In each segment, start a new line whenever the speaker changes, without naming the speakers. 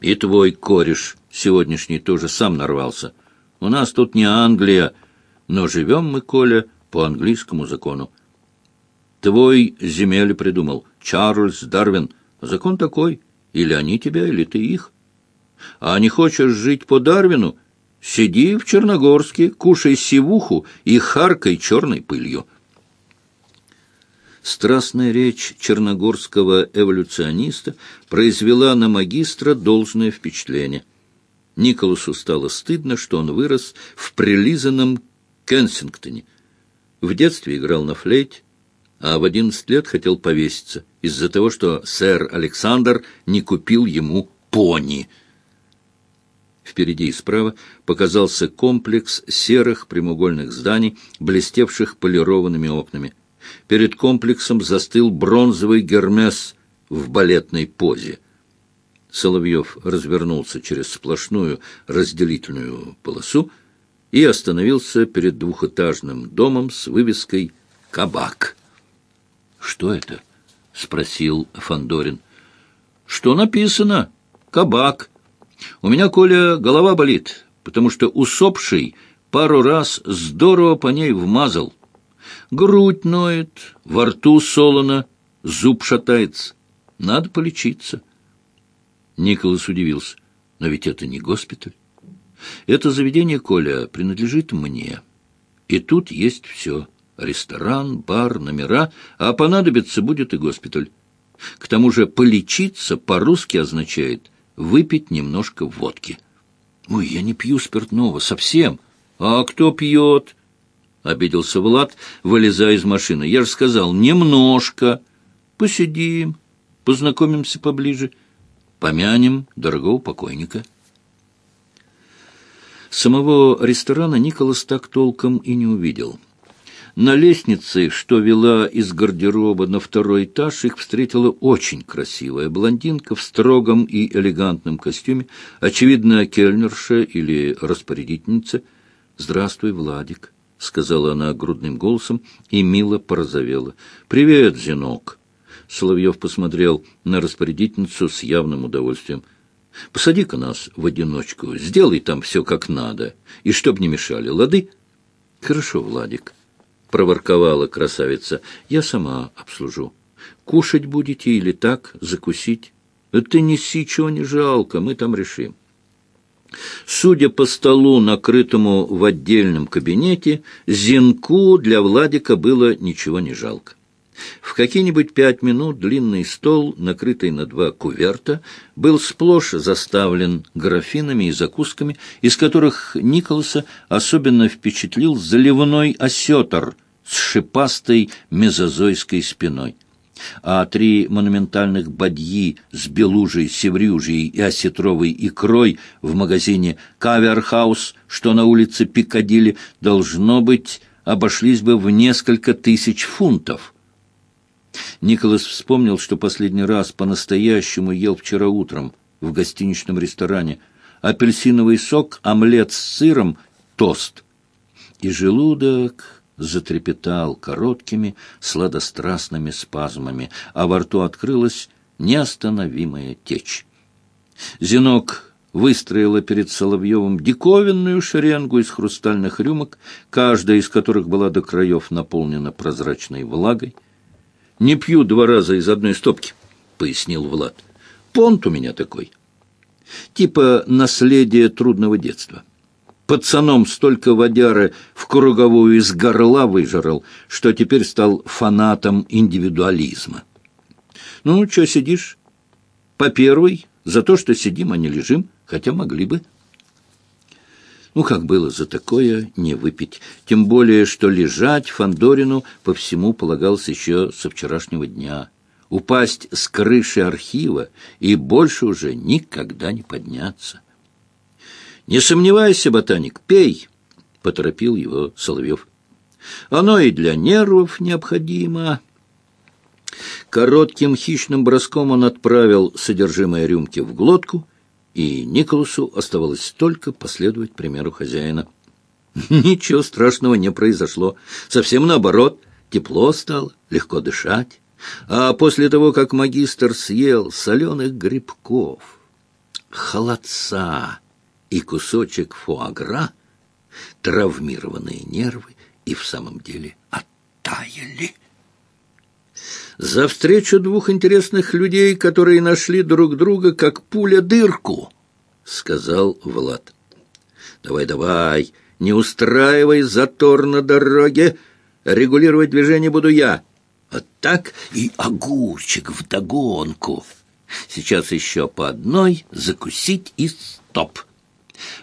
И твой кореш сегодняшний тоже сам нарвался. У нас тут не Англия, но живем мы, Коля, по английскому закону. Твой земель придумал, Чарльз Дарвин. Закон такой, или они тебя, или ты их. А не хочешь жить по Дарвину, сиди в Черногорске, кушай сивуху и харкай черной пылью. Страстная речь черногорского эволюциониста произвела на магистра должное впечатление. Николасу стало стыдно, что он вырос в прилизанном Кенсингтоне. В детстве играл на флейте, а в одиннадцать лет хотел повеситься из-за того, что сэр Александр не купил ему пони. Впереди и справа показался комплекс серых прямоугольных зданий, блестевших полированными окнами. Перед комплексом застыл бронзовый гермес в балетной позе. Соловьев развернулся через сплошную разделительную полосу и остановился перед двухэтажным домом с вывеской «Кабак». «Что это?» — спросил Фандорин. «Что написано? Кабак. У меня, Коля, голова болит, потому что усопший пару раз здорово по ней вмазал. Грудь ноет, во рту солоно, зуб шатается. Надо полечиться». Николас удивился. «Но ведь это не госпиталь. Это заведение, Коля, принадлежит мне. И тут есть все» ресторан, бар, номера, а понадобится будет и госпиталь. К тому же полечиться по-русски означает выпить немножко водки. Ой, я не пью спиртного, совсем. А кто пьет? Обиделся Влад, вылезая из машины. Я же сказал, немножко. Посидим, познакомимся поближе, помянем дорогого покойника. Самого ресторана Николас так толком и не увидел. На лестнице, что вела из гардероба на второй этаж, их встретила очень красивая блондинка в строгом и элегантном костюме, очевидно, кельнерша или распорядительница. «Здравствуй, Владик», — сказала она грудным голосом и мило порозовела. «Привет, Зинок». Соловьев посмотрел на распорядительницу с явным удовольствием. «Посади-ка нас в одиночку, сделай там все как надо, и чтоб не мешали, лады?» «Хорошо, Владик». — проворковала красавица. — Я сама обслужу. Кушать будете или так, закусить? Ты неси, чего не жалко, мы там решим. Судя по столу, накрытому в отдельном кабинете, Зинку для Владика было ничего не жалко. В какие-нибудь пять минут длинный стол, накрытый на два куверта, был сплошь заставлен графинами и закусками, из которых Николаса особенно впечатлил заливной осетр с шипастой мезозойской спиной. А три монументальных бадьи с белужей, севрюжей и осетровой икрой в магазине «Каверхаус», что на улице Пикадилли, должно быть, обошлись бы в несколько тысяч фунтов – Николас вспомнил, что последний раз по-настоящему ел вчера утром в гостиничном ресторане. Апельсиновый сок, омлет с сыром, тост. И желудок затрепетал короткими сладострастными спазмами, а во рту открылась неостановимая течь. Зинок выстроила перед Соловьевым диковинную шеренгу из хрустальных рюмок, каждая из которых была до краев наполнена прозрачной влагой. Не пью два раза из одной стопки, — пояснил Влад. Понт у меня такой. Типа наследие трудного детства. Пацаном столько водяры в круговую из горла выжрал, что теперь стал фанатом индивидуализма. Ну, что сидишь? По первой, за то, что сидим, а не лежим, хотя могли бы. Ну, как было за такое не выпить? Тем более, что лежать Фандорину по всему полагалось еще со вчерашнего дня. Упасть с крыши архива и больше уже никогда не подняться. «Не сомневайся, ботаник, пей!» — поторопил его Соловьев. «Оно и для нервов необходимо». Коротким хищным броском он отправил содержимое рюмки в глотку — и Николасу оставалось только последовать примеру хозяина. Ничего страшного не произошло. Совсем наоборот, тепло стало, легко дышать. А после того, как магистр съел соленых грибков... холодца и кусочек фуагра, травмированные нервы и в самом деле оттаяли. За встречу двух интересных людей, которые нашли друг друга как пуля дырку, сказал Влад. Давай, давай, не устраивай затор на дороге, регулировать движение буду я. Вот так и огурчик вдогонку. Сейчас еще по одной закусить и стоп.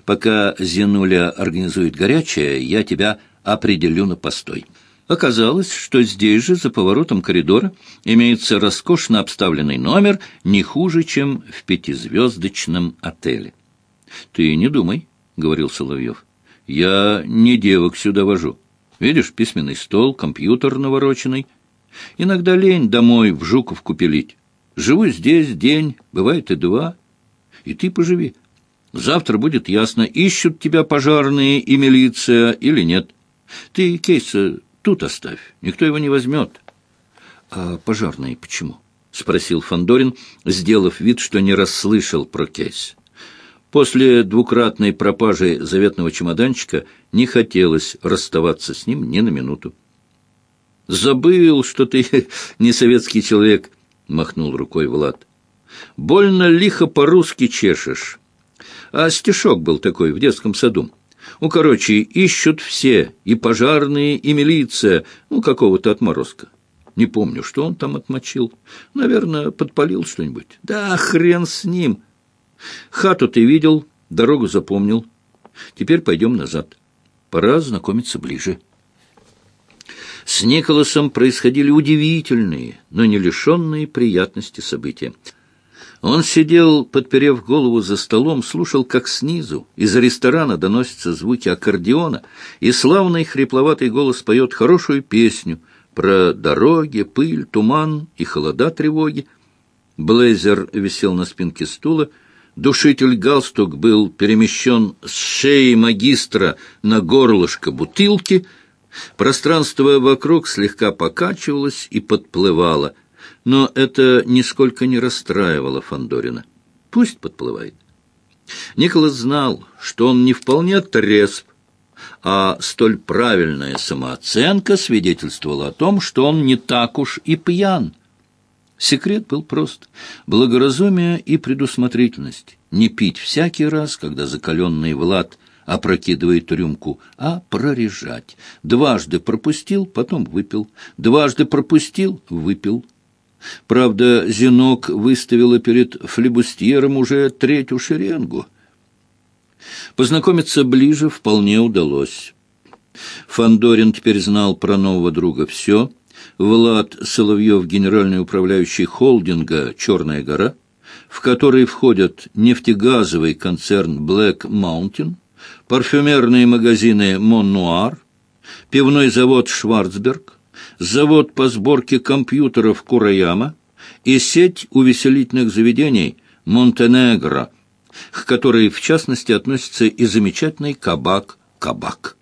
Пока Зинуля организует горячее, я тебя определю на постой. Оказалось, что здесь же, за поворотом коридора, имеется роскошно обставленный номер, не хуже, чем в пятизвездочном отеле. — Ты не думай, — говорил Соловьев. — Я не девок сюда вожу. Видишь, письменный стол, компьютер навороченный. Иногда лень домой в Жуковку пилить. Живу здесь день, бывает и два. И ты поживи. Завтра будет ясно, ищут тебя пожарные и милиция или нет. Ты кейса тут оставь, никто его не возьмет. А пожарные почему? — спросил Фандорин, сделав вид, что не расслышал про кейс. После двукратной пропажи заветного чемоданчика не хотелось расставаться с ним ни на минуту. «Забыл, что ты не советский человек», — махнул рукой Влад. «Больно лихо по-русски чешешь. А стишок был такой в детском саду. Ну, короче, ищут все, и пожарные, и милиция, ну, какого-то отморозка. Не помню, что он там отмочил. Наверное, подпалил что-нибудь. Да, хрен с ним. Хату ты видел, дорогу запомнил. Теперь пойдем назад. Пора знакомиться ближе. С Николасом происходили удивительные, но не лишенные приятности события. Он сидел, подперев голову за столом, слушал, как снизу, из ресторана доносятся звуки аккордеона, и славный хрипловатый голос поет хорошую песню про дороги, пыль, туман и холода тревоги. Блейзер висел на спинке стула, душитель галстук был перемещен с шеи магистра на горлышко бутылки — Пространство вокруг слегка покачивалось и подплывало, но это нисколько не расстраивало Фандорина. Пусть подплывает. Николас знал, что он не вполне трезв, а столь правильная самооценка свидетельствовала о том, что он не так уж и пьян. Секрет был прост — благоразумие и предусмотрительность. Не пить всякий раз, когда закаленный Влад опрокидывает рюмку, а прорежать. Дважды пропустил, потом выпил. Дважды пропустил, выпил. Правда, Зинок выставила перед флебустьером уже третью шеренгу. Познакомиться ближе вполне удалось. Фандорин теперь знал про нового друга все. Влад Соловьев, генеральный управляющий холдинга «Черная гора», в который входят нефтегазовый концерн «Блэк Маунтин», парфюмерные магазины «Моннуар», пивной завод «Шварцберг», завод по сборке компьютеров «Кураяма» и сеть увеселительных заведений «Монтенегро», к которой, в частности, относится и замечательный кабак «Кабак».